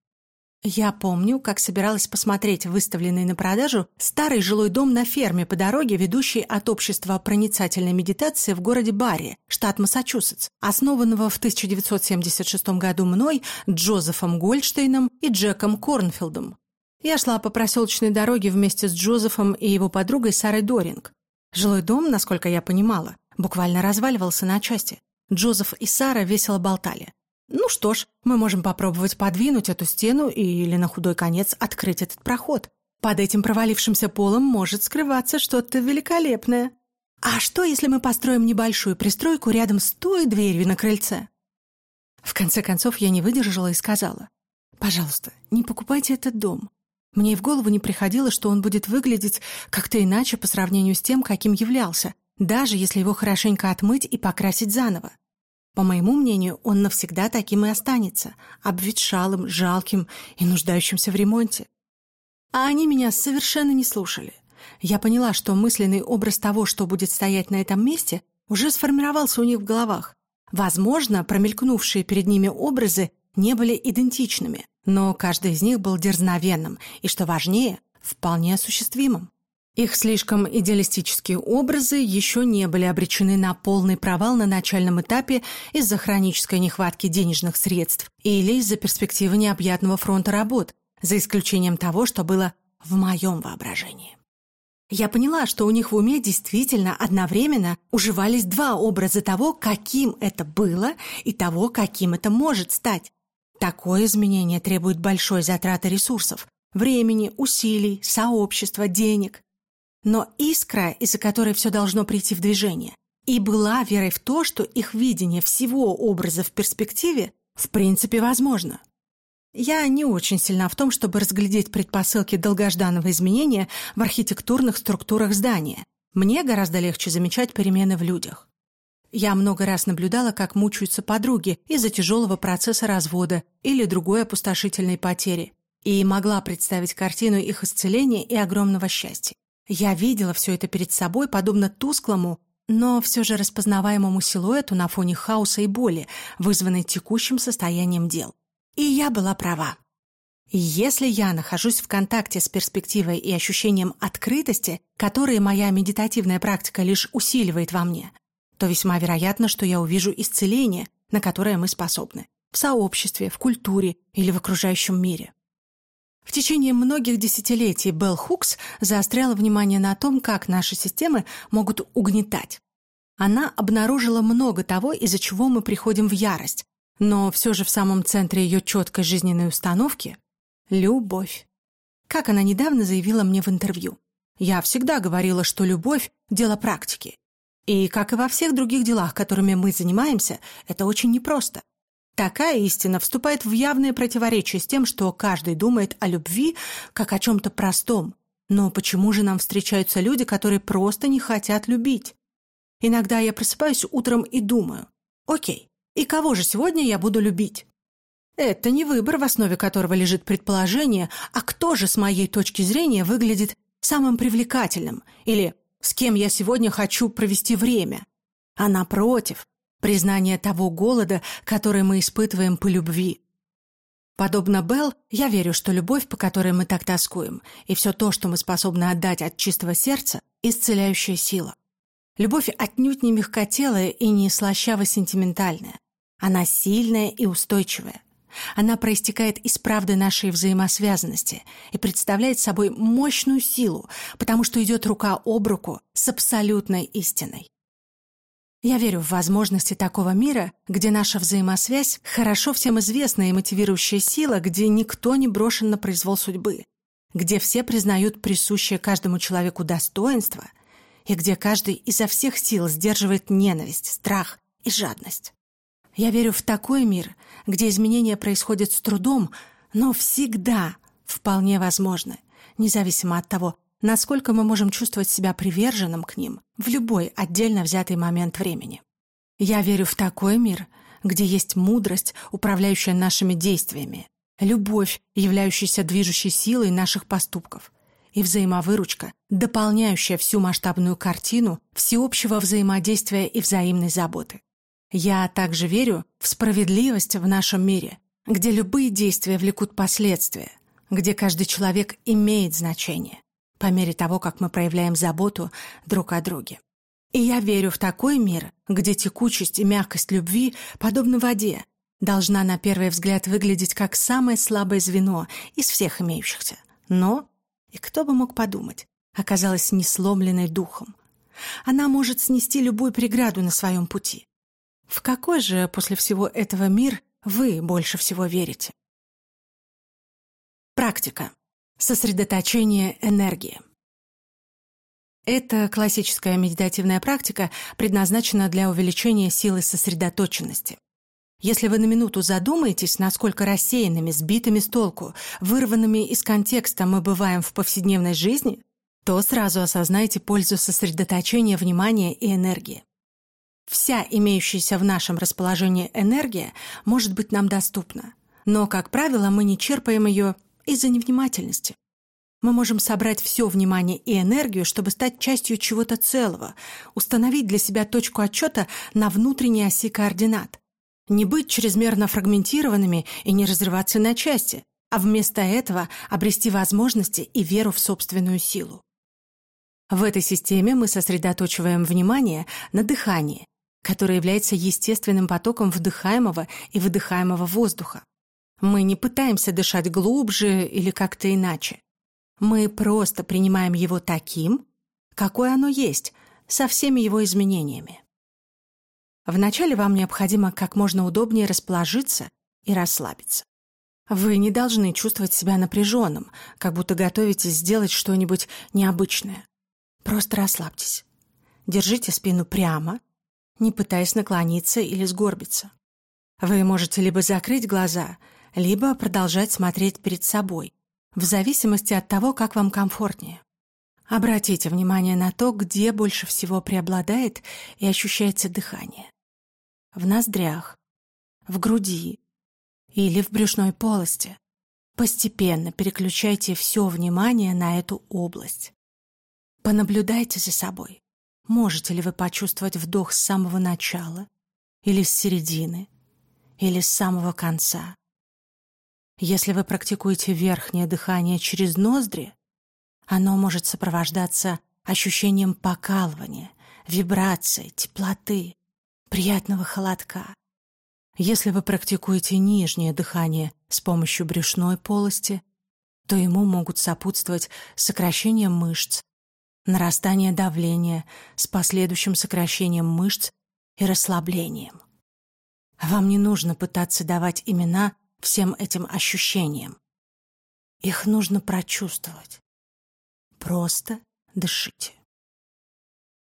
Я помню, как собиралась посмотреть выставленный на продажу старый жилой дом на ферме по дороге, ведущей от общества проницательной медитации в городе Барри, штат Массачусетс, основанного в 1976 году мной, Джозефом Гольдштейном и Джеком Корнфилдом. Я шла по проселочной дороге вместе с Джозефом и его подругой Сарой Доринг. Жилой дом, насколько я понимала, буквально разваливался на части. Джозеф и Сара весело болтали. Ну что ж, мы можем попробовать подвинуть эту стену или на худой конец открыть этот проход. Под этим провалившимся полом может скрываться что-то великолепное. А что, если мы построим небольшую пристройку рядом с той дверью на крыльце? В конце концов, я не выдержала и сказала. «Пожалуйста, не покупайте этот дом. Мне и в голову не приходило, что он будет выглядеть как-то иначе по сравнению с тем, каким являлся, даже если его хорошенько отмыть и покрасить заново. По моему мнению, он навсегда таким и останется, обветшалым, жалким и нуждающимся в ремонте. А они меня совершенно не слушали. Я поняла, что мысленный образ того, что будет стоять на этом месте, уже сформировался у них в головах. Возможно, промелькнувшие перед ними образы не были идентичными, но каждый из них был дерзновенным и, что важнее, вполне осуществимым. Их слишком идеалистические образы еще не были обречены на полный провал на начальном этапе из-за хронической нехватки денежных средств или из-за перспективы необъятного фронта работ, за исключением того, что было в моем воображении. Я поняла, что у них в уме действительно одновременно уживались два образа того, каким это было, и того, каким это может стать. Такое изменение требует большой затраты ресурсов, времени, усилий, сообщества, денег но искра, из-за которой все должно прийти в движение, и была верой в то, что их видение всего образа в перспективе в принципе возможно. Я не очень сильна в том, чтобы разглядеть предпосылки долгожданного изменения в архитектурных структурах здания. Мне гораздо легче замечать перемены в людях. Я много раз наблюдала, как мучаются подруги из-за тяжелого процесса развода или другой опустошительной потери, и могла представить картину их исцеления и огромного счастья. Я видела все это перед собой, подобно тусклому, но все же распознаваемому силуэту на фоне хаоса и боли, вызванной текущим состоянием дел. И я была права. если я нахожусь в контакте с перспективой и ощущением открытости, которые моя медитативная практика лишь усиливает во мне, то весьма вероятно, что я увижу исцеление, на которое мы способны, в сообществе, в культуре или в окружающем мире. В течение многих десятилетий Белл Хукс заостряла внимание на том, как наши системы могут угнетать. Она обнаружила много того, из-за чего мы приходим в ярость, но все же в самом центре ее четкой жизненной установки – любовь. Как она недавно заявила мне в интервью. «Я всегда говорила, что любовь – дело практики. И, как и во всех других делах, которыми мы занимаемся, это очень непросто. Такая истина вступает в явное противоречие с тем, что каждый думает о любви как о чем-то простом. Но почему же нам встречаются люди, которые просто не хотят любить? Иногда я просыпаюсь утром и думаю, окей, и кого же сегодня я буду любить? Это не выбор, в основе которого лежит предположение, а кто же с моей точки зрения выглядит самым привлекательным, или с кем я сегодня хочу провести время. А напротив, признание того голода, который мы испытываем по любви. Подобно Белл, я верю, что любовь, по которой мы так тоскуем, и все то, что мы способны отдать от чистого сердца – исцеляющая сила. Любовь отнюдь не мягкотелая и не слащаво-сентиментальная. Она сильная и устойчивая. Она проистекает из правды нашей взаимосвязанности и представляет собой мощную силу, потому что идет рука об руку с абсолютной истиной. Я верю в возможности такого мира, где наша взаимосвязь – хорошо всем известная и мотивирующая сила, где никто не брошен на произвол судьбы, где все признают присущее каждому человеку достоинство и где каждый изо всех сил сдерживает ненависть, страх и жадность. Я верю в такой мир, где изменения происходят с трудом, но всегда вполне возможны, независимо от того, насколько мы можем чувствовать себя приверженным к ним в любой отдельно взятый момент времени. Я верю в такой мир, где есть мудрость, управляющая нашими действиями, любовь, являющаяся движущей силой наших поступков, и взаимовыручка, дополняющая всю масштабную картину всеобщего взаимодействия и взаимной заботы. Я также верю в справедливость в нашем мире, где любые действия влекут последствия, где каждый человек имеет значение, по мере того, как мы проявляем заботу друг о друге. И я верю в такой мир, где текучесть и мягкость любви, подобно воде, должна на первый взгляд выглядеть как самое слабое звено из всех имеющихся. Но, и кто бы мог подумать, оказалась не сломленной духом. Она может снести любую преграду на своем пути. В какой же после всего этого мир вы больше всего верите? Практика. Сосредоточение энергии. Эта классическая медитативная практика предназначена для увеличения силы сосредоточенности. Если вы на минуту задумаетесь, насколько рассеянными, сбитыми с толку, вырванными из контекста мы бываем в повседневной жизни, то сразу осознайте пользу сосредоточения внимания и энергии. Вся имеющаяся в нашем расположении энергия может быть нам доступна, но, как правило, мы не черпаем ее из-за невнимательности. Мы можем собрать все внимание и энергию, чтобы стать частью чего-то целого, установить для себя точку отчета на внутренней оси координат. Не быть чрезмерно фрагментированными и не разрываться на части, а вместо этого обрести возможности и веру в собственную силу. В этой системе мы сосредоточиваем внимание на дыхании, которое является естественным потоком вдыхаемого и выдыхаемого воздуха. Мы не пытаемся дышать глубже или как-то иначе. Мы просто принимаем его таким, какое оно есть, со всеми его изменениями. Вначале вам необходимо как можно удобнее расположиться и расслабиться. Вы не должны чувствовать себя напряженным, как будто готовитесь сделать что-нибудь необычное. Просто расслабьтесь. Держите спину прямо, не пытаясь наклониться или сгорбиться. Вы можете либо закрыть глаза – либо продолжать смотреть перед собой, в зависимости от того, как вам комфортнее. Обратите внимание на то, где больше всего преобладает и ощущается дыхание. В ноздрях, в груди или в брюшной полости. Постепенно переключайте все внимание на эту область. Понаблюдайте за собой. Можете ли вы почувствовать вдох с самого начала, или с середины, или с самого конца? Если вы практикуете верхнее дыхание через ноздри, оно может сопровождаться ощущением покалывания, вибрации, теплоты, приятного холодка. Если вы практикуете нижнее дыхание с помощью брюшной полости, то ему могут сопутствовать сокращение мышц, нарастание давления с последующим сокращением мышц и расслаблением. Вам не нужно пытаться давать имена всем этим ощущениям. Их нужно прочувствовать. Просто дышите.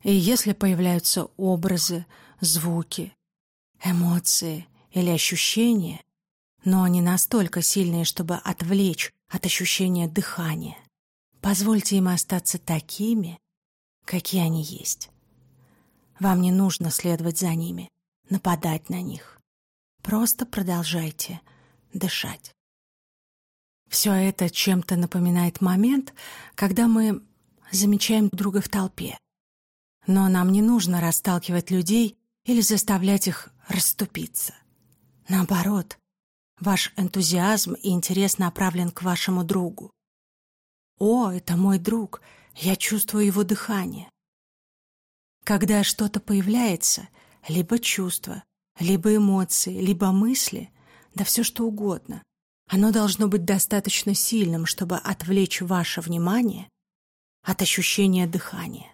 И если появляются образы, звуки, эмоции или ощущения, но они настолько сильные, чтобы отвлечь от ощущения дыхания, позвольте им остаться такими, какие они есть. Вам не нужно следовать за ними, нападать на них. Просто продолжайте дышать. Все это чем-то напоминает момент, когда мы замечаем друга в толпе. Но нам не нужно расталкивать людей или заставлять их расступиться. Наоборот, Ваш энтузиазм и интерес направлен к вашему другу. «О, это мой друг, я чувствую его дыхание». Когда что-то появляется, либо чувство, либо эмоции, либо мысли, да все что угодно, оно должно быть достаточно сильным, чтобы отвлечь ваше внимание от ощущения дыхания.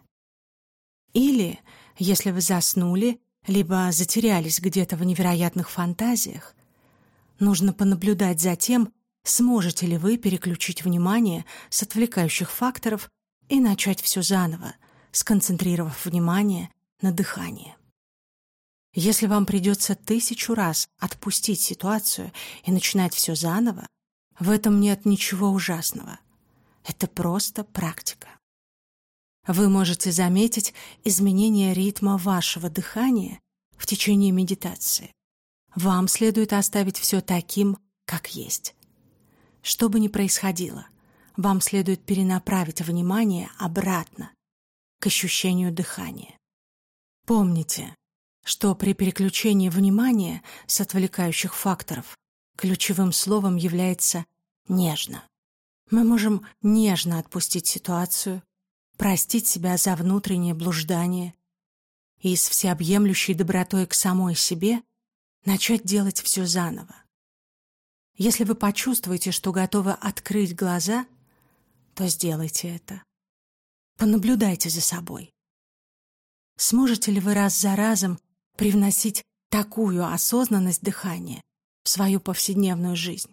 Или, если вы заснули, либо затерялись где-то в невероятных фантазиях, нужно понаблюдать за тем, сможете ли вы переключить внимание с отвлекающих факторов и начать все заново, сконцентрировав внимание на дыхании. Если вам придется тысячу раз отпустить ситуацию и начинать все заново, в этом нет ничего ужасного. Это просто практика. Вы можете заметить изменение ритма вашего дыхания в течение медитации. Вам следует оставить все таким, как есть. Что бы ни происходило, вам следует перенаправить внимание обратно к ощущению дыхания. Помните, что при переключении внимания с отвлекающих факторов ключевым словом является «нежно». Мы можем нежно отпустить ситуацию, простить себя за внутреннее блуждание и с всеобъемлющей добротой к самой себе начать делать все заново. Если вы почувствуете, что готовы открыть глаза, то сделайте это. Понаблюдайте за собой. Сможете ли вы раз за разом привносить такую осознанность дыхания в свою повседневную жизнь?